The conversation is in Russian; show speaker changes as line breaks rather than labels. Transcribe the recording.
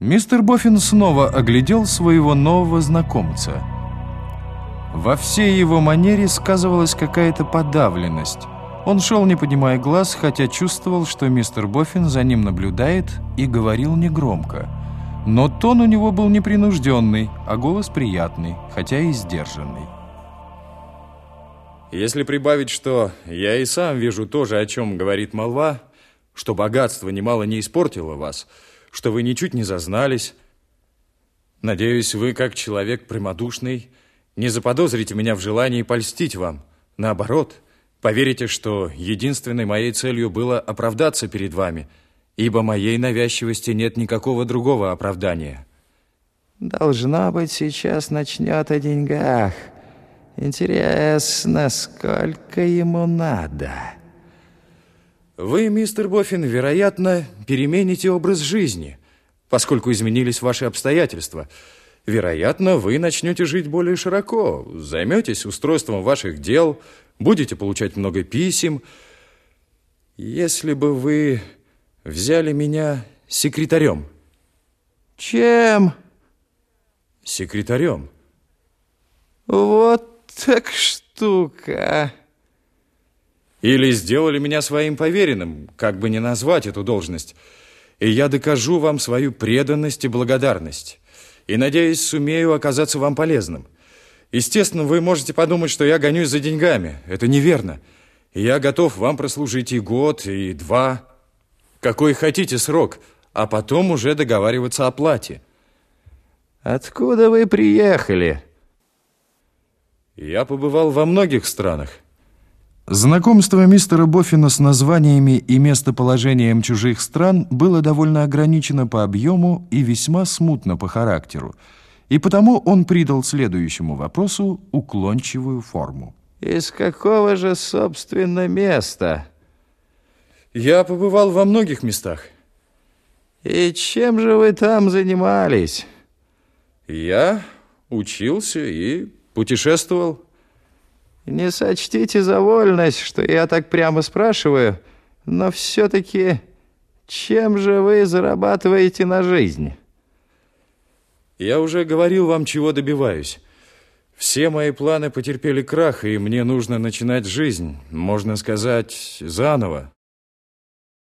Мистер Боффин снова оглядел своего нового знакомца. Во всей его манере сказывалась какая-то подавленность. Он шел, не поднимая глаз, хотя чувствовал, что мистер Боффин за ним наблюдает и говорил негромко. Но тон у него был непринужденный, а голос приятный, хотя и сдержанный.
Если прибавить, что я и сам вижу то же, о чем говорит молва, что богатство немало не испортило вас, что вы ничуть не зазнались, надеюсь, вы, как человек прямодушный, не заподозрите меня в желании польстить вам. Наоборот, поверите, что единственной моей целью было оправдаться перед вами, ибо моей навязчивости нет никакого другого оправдания.
Должно быть, сейчас начнет о деньгах. Интересно, сколько ему надо?
Вы, мистер Боффин, вероятно, перемените образ жизни, поскольку изменились ваши обстоятельства. Вероятно, вы начнете жить более широко, займетесь устройством ваших дел, будете получать много писем. Если бы вы взяли меня секретарем.
Чем?
Секретарем.
Вот так штука.
Или сделали меня своим поверенным, как бы не назвать эту должность. И я докажу вам свою преданность и благодарность. И, надеюсь, сумею оказаться вам полезным. Естественно, вы можете подумать, что я гонюсь за деньгами. Это неверно. И я готов вам прослужить и год, и два. Какой хотите срок, а потом уже договариваться о плате.
Откуда вы приехали?
Я побывал во многих странах.
Знакомство мистера Боффина с названиями и местоположением чужих стран было довольно ограничено по объему и весьма смутно по характеру, и потому он придал следующему вопросу уклончивую форму.
Из какого же, собственно, места?
Я побывал во многих местах.
И чем же вы там занимались?
Я учился и Путешествовал?
Не сочтите за вольность, что я так прямо спрашиваю, но все-таки чем же вы зарабатываете на жизнь?
Я уже говорил вам, чего добиваюсь. Все мои планы потерпели крах, и мне нужно начинать жизнь, можно сказать, заново.